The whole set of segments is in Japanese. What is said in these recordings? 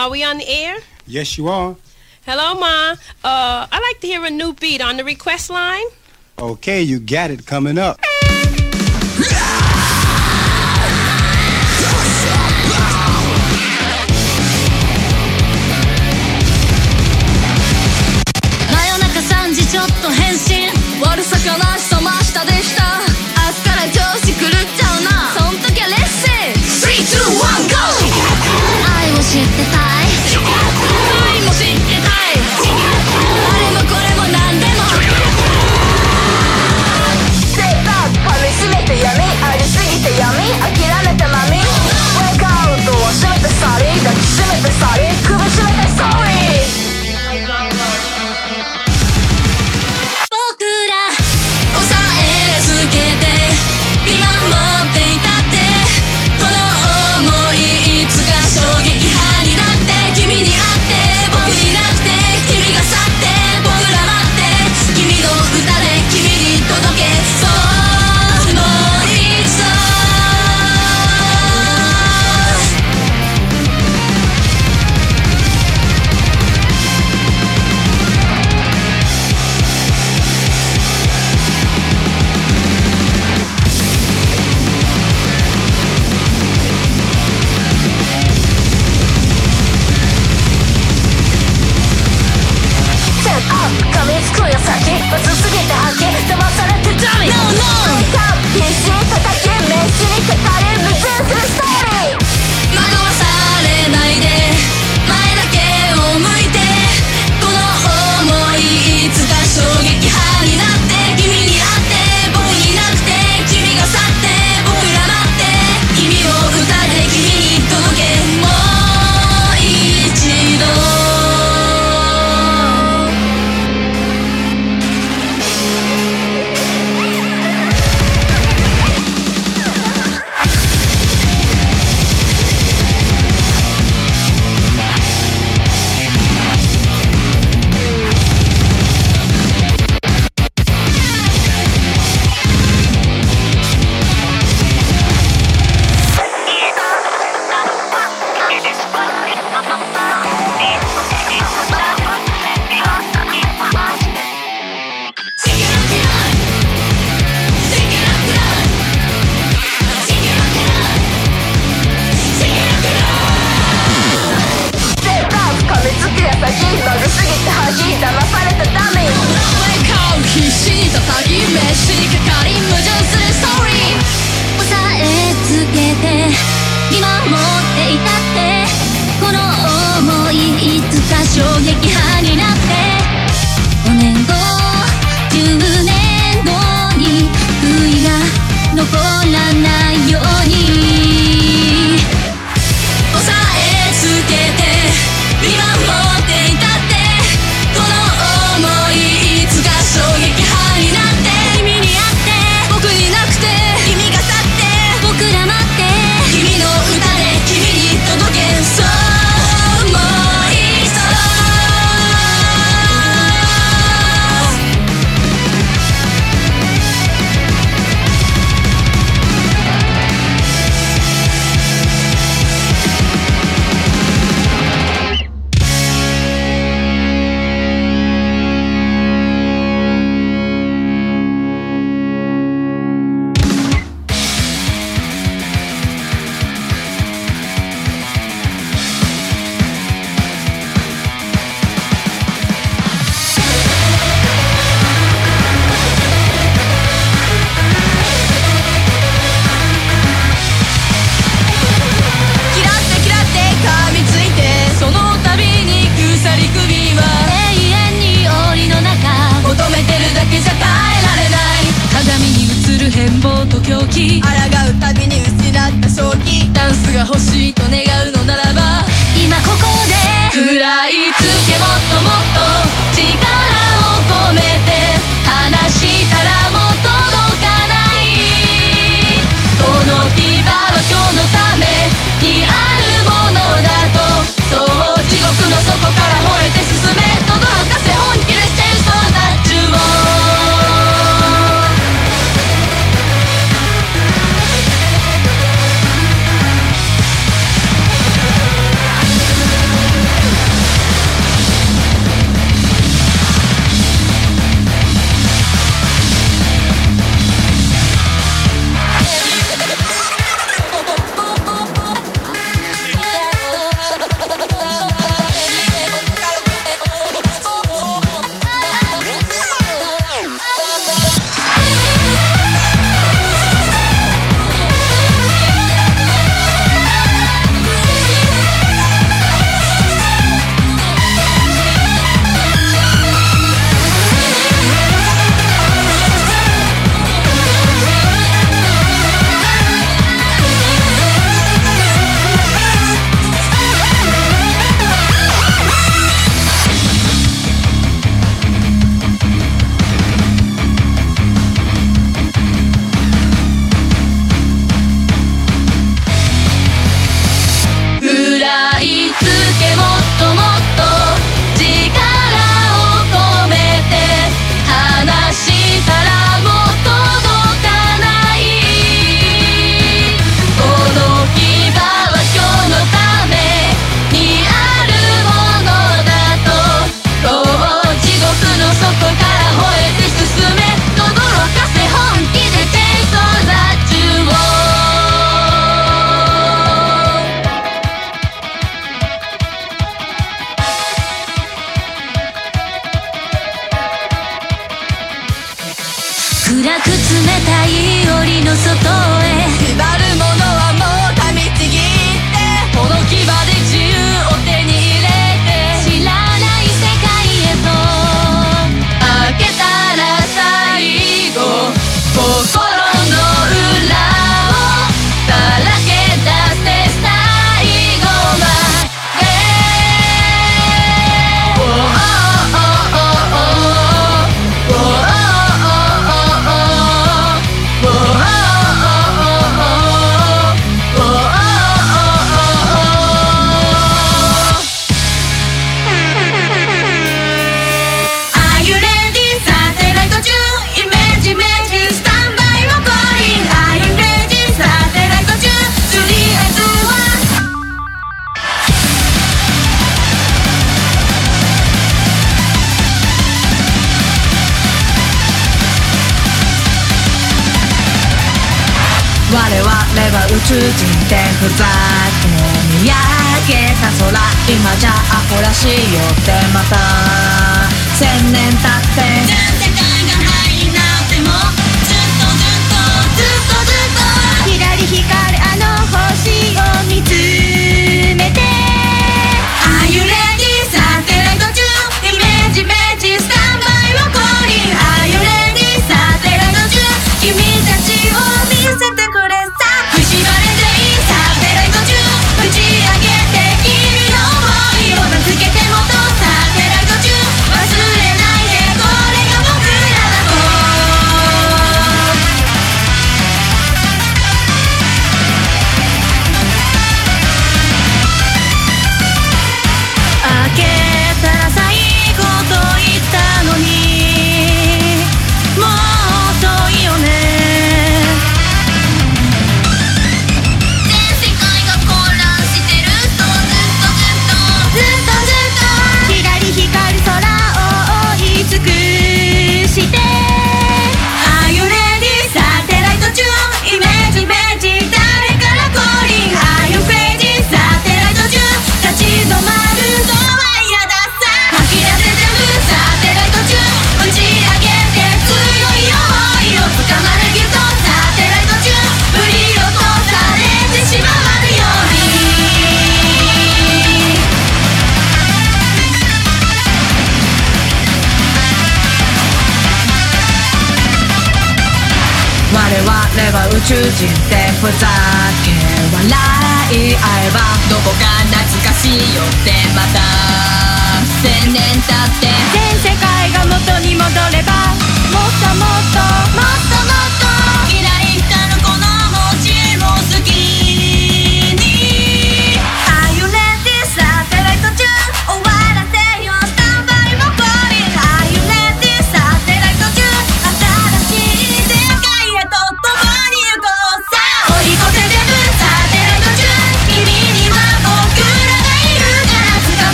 Are we on the air? Yes, you are. Hello, Ma. Uh, I'd like to hear a new beat on the request line. Okay, you got it coming up.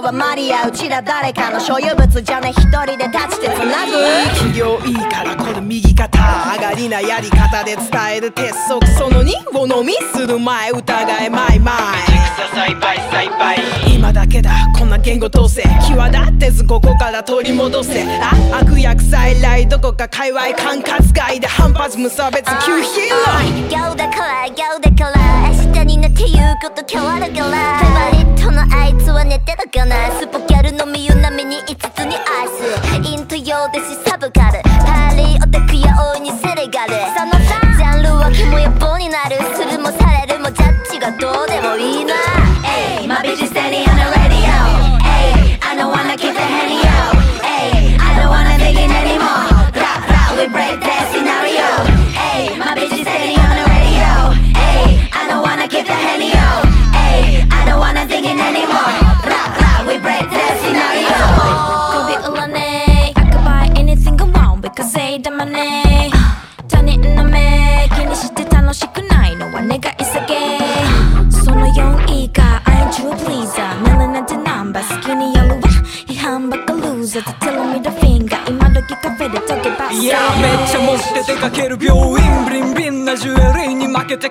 はマリアうちら誰かの所有物じゃね一人で立ちてつなぐ。企業いいからこの右肩上がりなやり方で伝える鉄則。その2を飲みする前疑えマイマイ今だけだ。こんな言語統制。際立ってずここから取り戻せ。あ悪役再来どこか界隈管轄外で反発無差別。急ヒーロー。今日だから今だから明日になって言うこと変わるから。は寝てるかな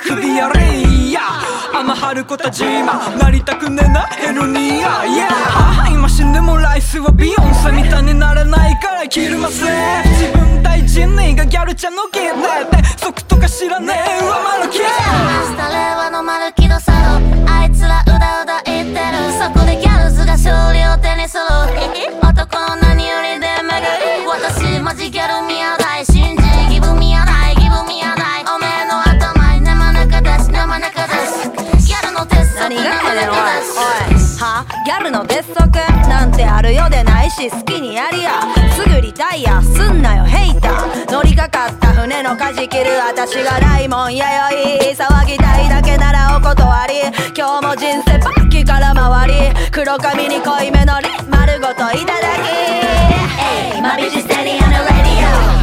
クリアレイヤー。甘春子たち今なりたくねなヘルニア。ヤ今死んでもライスはビヨンセみたいにならないから生きるません。自分対人類がギャルちゃんの胸の舵切る私がライモンやよい騒ぎたいだけならお断り。今日も人生バッキから回り。黒髪に濃いめのり丸ごといただき。Ayy, my bitch is steady on the radio.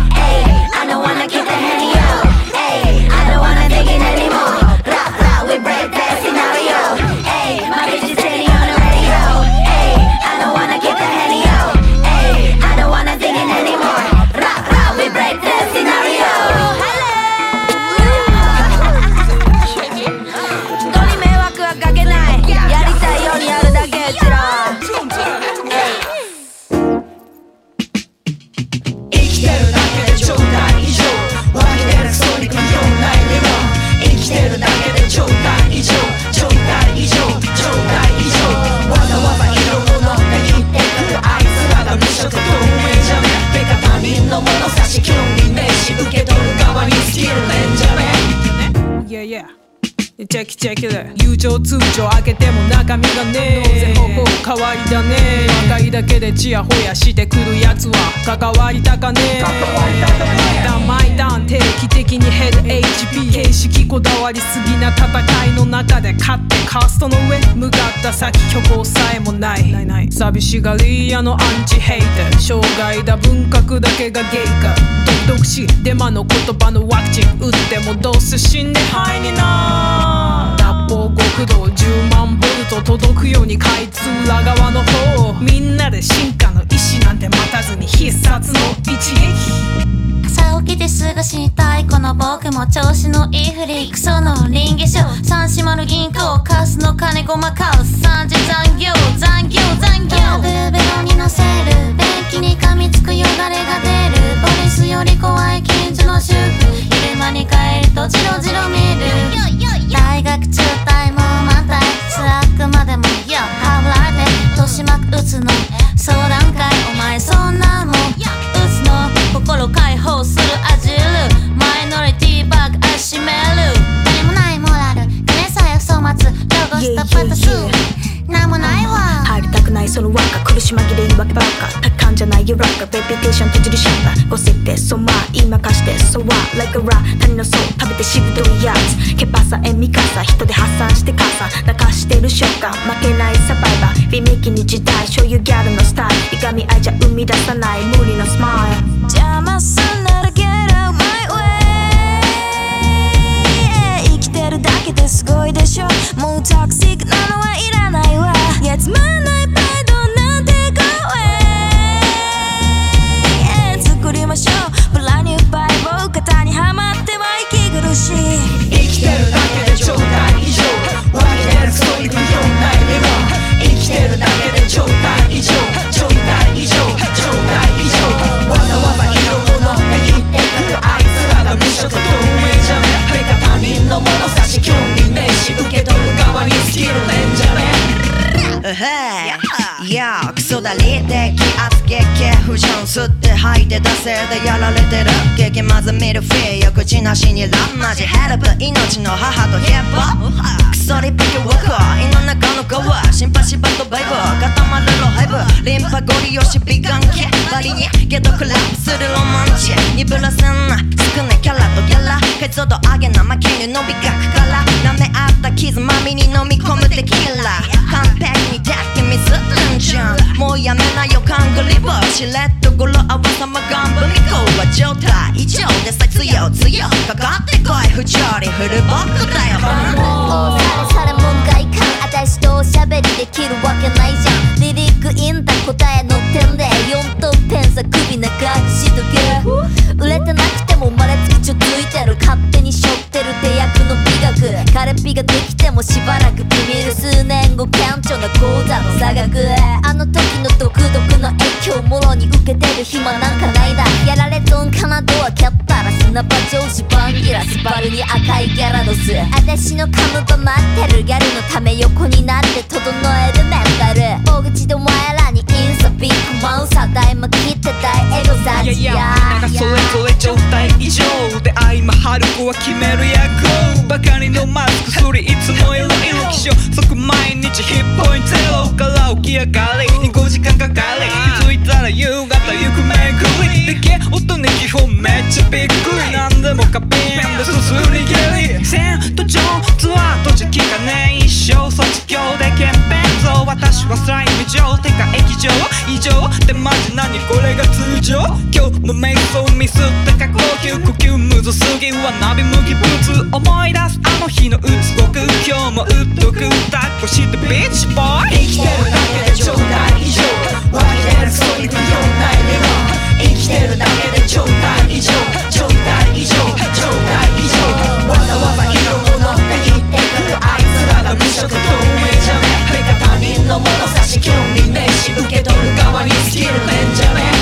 チェキチェキで友情通帳開けても中身がねえ。ほぼ変わりだね。若いだけでチヤホヤしてくるやつは。関わりたかね。え毎段定期的に減る HP 形式こだわりすぎな戦いの中で勝ってカーストの上向かった先虚構さえもない。寂しがり屋のアンチヘイト障害だ文革だけがゲイか。独特しデマの言葉のワクチン打ってもどうせ死んで肺にな脱10万ボルト届くように開通裏側の方みんなで進化の意志なんて待たずに必殺の一撃朝起きてすぐしたいこの僕も調子のいいフリクソの臨時書三四丸銀行カスの金ごまかす三次残業。残業。残業。ブルベロに乗せる便器に噛みつくよだれが出るポリスより怖い近所の主婦昼間に帰るとジロジロ見る大学中退も満タイスラックまでもいやハブライで豊島区打つの相談会お前そんなもん。打つの心解放するアジルマイノリティバッグあしめる何もないモラル金さえ粗末ロゴしたパタスなんもないわないその輪が苦し紛れ言い訳ばっか。多感じゃない夜中。レピテーション閉じるシャッター。ご設定そまあ言いまかしてそうは like a rat 他人の層。食べてしぶといやつ。ケパサエミカサ人で発散して母さ。ん泣かしてる瞬間負けないサバイバー。微妙に時代。醤油ギャルのスタイル。いがみ合いじゃ生み出さない。無理のスマイル。邪魔すな。てるだけですごいでしょ。もうトクシックなのはいらないわ。いやつまんないプライドなんて怖い作りましょう。ブランニューバイブ肩にはまっては息苦しい。生きてるだけ性でやられてる。激まずミルフィーよ口なしにランマジヘルプ命の母とヒップホップクソリピケワク胃の中の皮シンパシバとバイブ固まるロハイブリンパゴリ押し美顔系バリにゲドクラップするロマンチ鈍らせんな少ないキャラとギャラ解像度上げ生毛に伸びがくから舐め合った傷まみに飲み込むテキーラ完璧に手きミスるんじゃんもうやめなよカングリボーしれっと語呂合わさまガンブミコは状態異常でさ強強かかってこい不条理フルボックだよされされ門外観私とおしゃべりできるわけないじゃん。リリックインだ答えの点で4トンペンさ首長くしとけ売れてなくても生まれつきちょついてる。勝手に背負ってる手役の美学彼ピができてもしばらくビビる数年後顕著な口座の差額あの時の独特の影響もろに受けてる暇なんかないだ。やられとんかなドア蹴ったら砂場上司バンギラスバルに赤いギャラドス私のカムバ待ってるギャルのため横になって整えるメンタル。大口でお前らにインスタビッグマウスただいま切ってたいエゴサチ。いやいややなんかそれぞれ状態異常で相ま春子は決める役ばかりのマスク薬いつも色々気象即毎日ヒップポイントゼロから起き上がりに5時間かかり気づいたら夕方行くめぐりでけ音に基本めっちゃびっくりなんでもかピンですすり蹴り。線と上手は閉じきかねえ一生卒業で剣弁像私はスライム上てか液状異常ってマジ何これが通常今日の瞑想ミスった過呼吸呼吸むずすぎはナビ麦ブーツ思い出すあの日のうつごく今日もうっとく抱っこしてビーチボーイ生きてるだけで状態異常湧き出るそうに不要ない理論生きてるだけで状態異常状態異常状態異常わざわざ色を乗って言ってくるあいつらが無色透明じゃね目が他人の物差し興味ねえし受け取る側にスキルねんじゃね状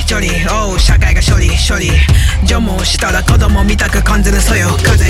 俺ジョリジョリおう社会が処理処理除毛したら子供見たく感じるそよ風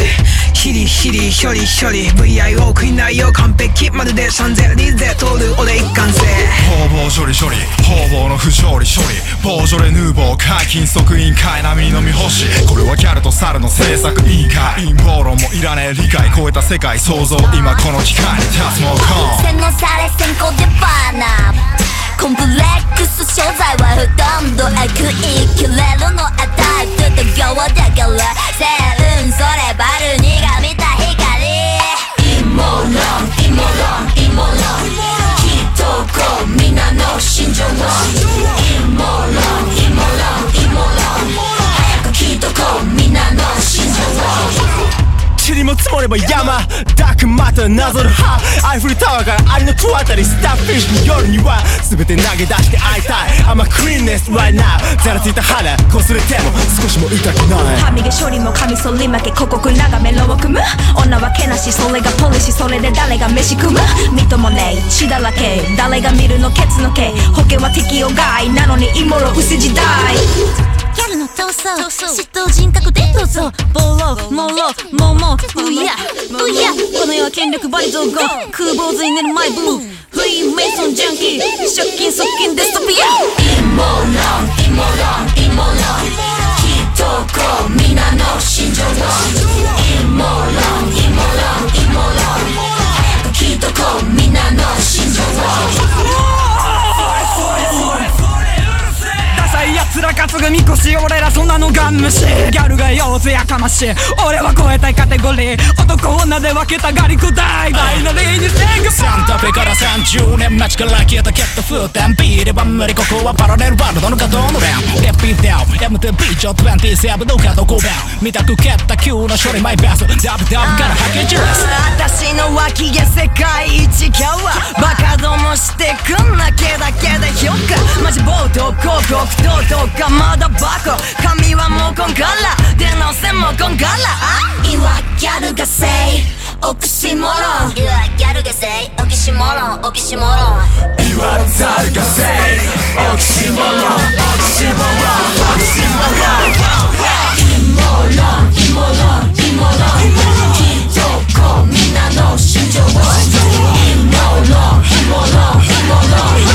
ヒリヒリひょりひょり VIO 食いないよ完璧まるでシャンゼリゼ通る俺一貫性方々処理処理方々の不条理処理ボージョレ・ヌーボー解禁即委員会並みみ干しこれはギャルと猿の制作委員会陰謀論もいらねえ理解超えた世界創造今この機会に立つもんコン洗脳され先行でバーナーコンプレックス所在はほとんど悪意キレるのあタイプと業だから星雲それバルニが見た光。イモロンイモロンイモロンきっとこう皆の心情をイモロンイモロン塵も積もれば山ダークマターなぞる。歯アイフルタワーからアリの塔あたり。スタッフィッシュの夜には全て投げ出して会いたい。I'm a cleanness right now. ざらついた肌こすれても少しも痛くない。歯磨き処理もカミソリ負け広告眺めろを組む。女はけなしそれがポリシーそれで誰が飯食むみともねえ血だらけ。誰が見るのケツの毛。保険は適用外なのにイモロ薄時代。ギャルの闘争。嫉妬人格でどうぞ。ボロモロモモうや。うや。この世は権力バリ増語空坊主になるマイブーフリーメイソンジャンキー。借金側近デストピア。陰謀論陰謀論陰謀論きっとこう皆の心情を陰謀論陰謀論陰謀論早くきっとこう皆の心情つらかつ組腰俺らそんなのが無視。ギャルがようぜやかましい。俺は超えたいカテゴリー。男女で分けたガリこだい。ダイナリーにセングサンタペから30年待ちから消えたキャット風天ビーれば無理ここはパラレルワールドの角の連 FP ダウン MTB 上27の角5番見たく蹴った急な処理マイベース。トダブダブからハケジュース私の脇毛世界一キャワバカどもしてくんな毛だけでひょっかマジ暴投広告等々僕がまだバカ髪はもうこんがら。出直せもこんがら。いわギャルがせい。オキシモロンいわギャルがせい。オキシモロンオキシモロンいわザルがせい。オキシモロンオキシモロンオキシモロンイモロンイモロンイモロンいいとこみん。なの心情をイモロンイモロンイモロン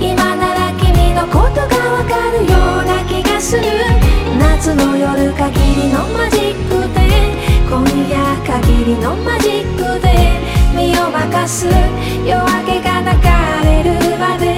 今なら君のことがわかるような気がする夏の夜限りのマジックで今夜限りのマジックで身を任す夜明けが流れるまで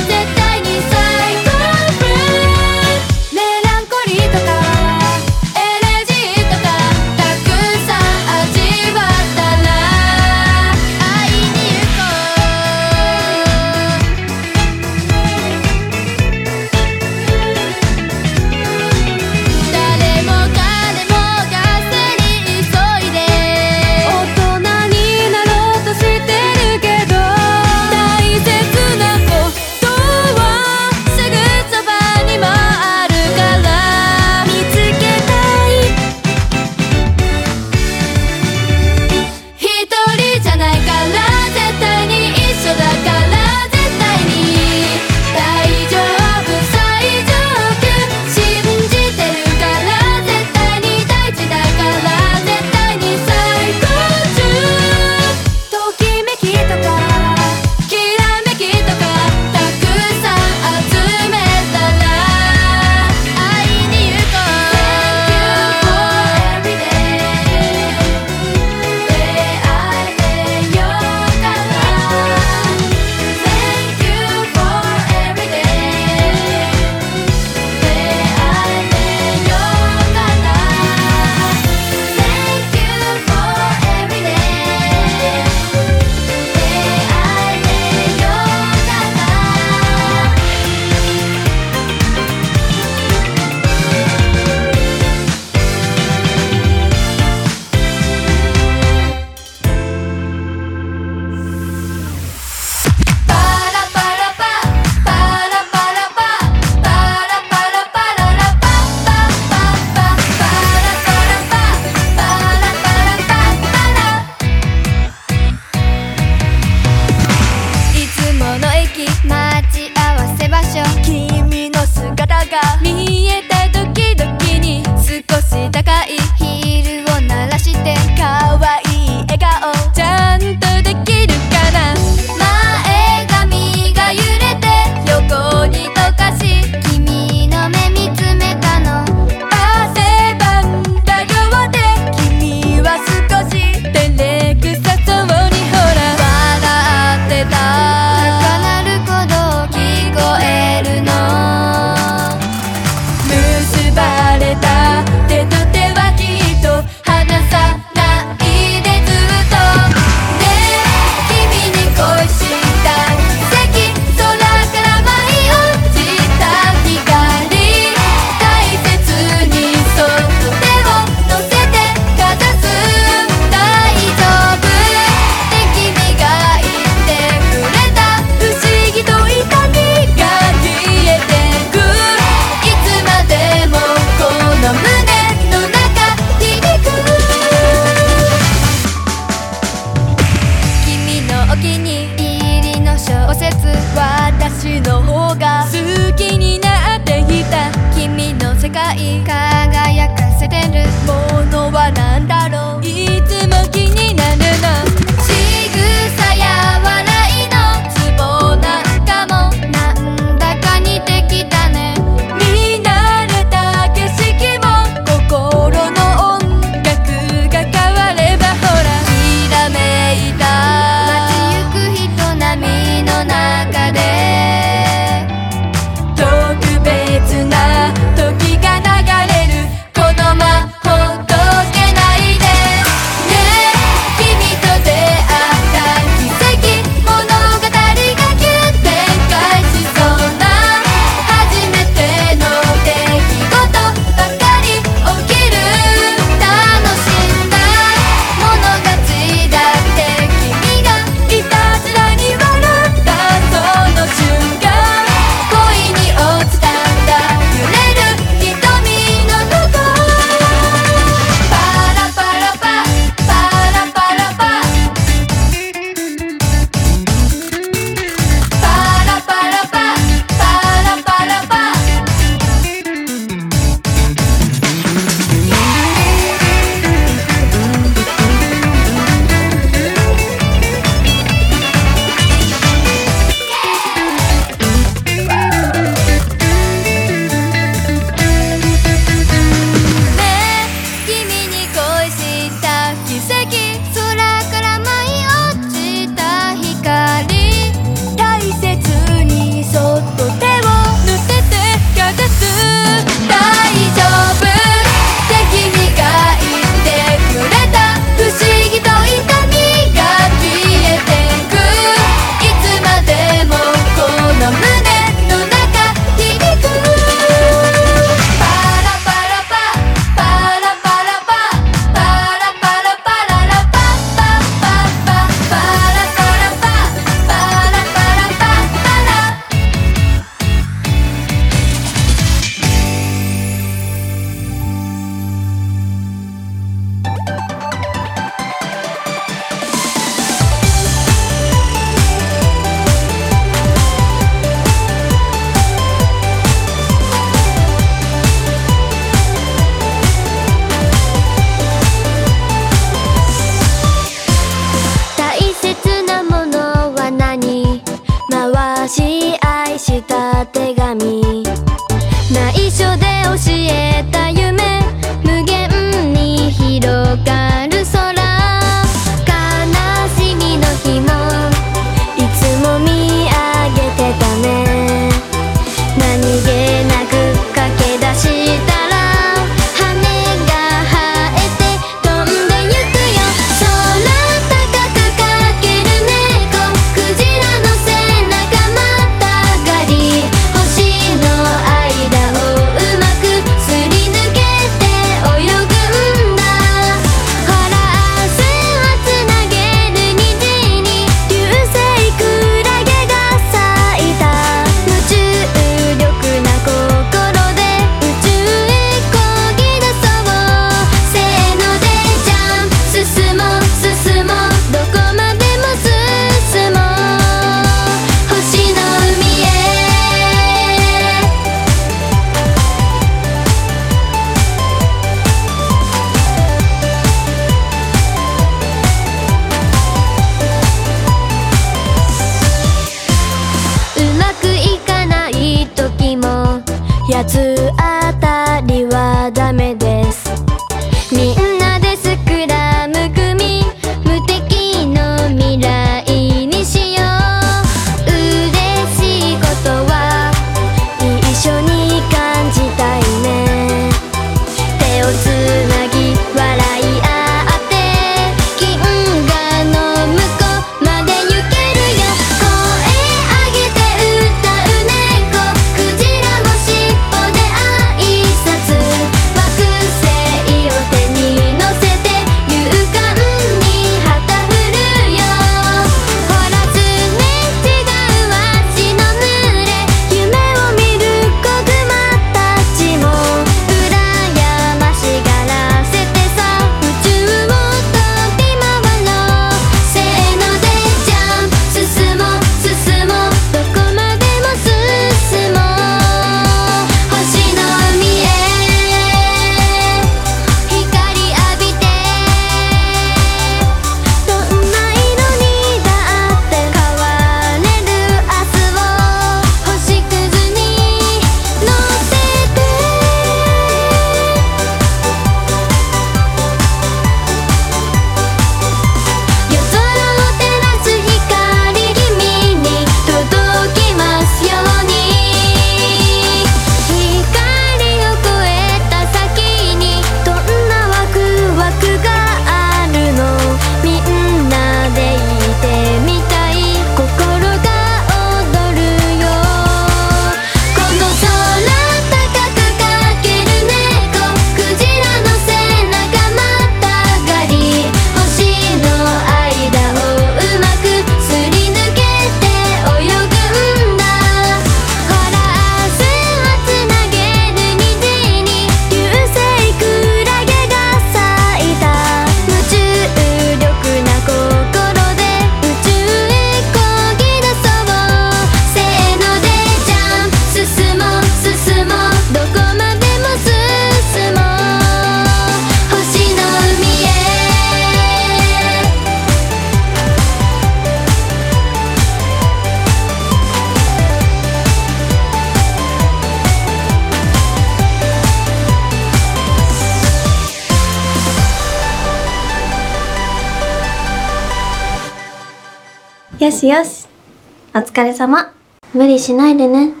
れ様。無理しないでね。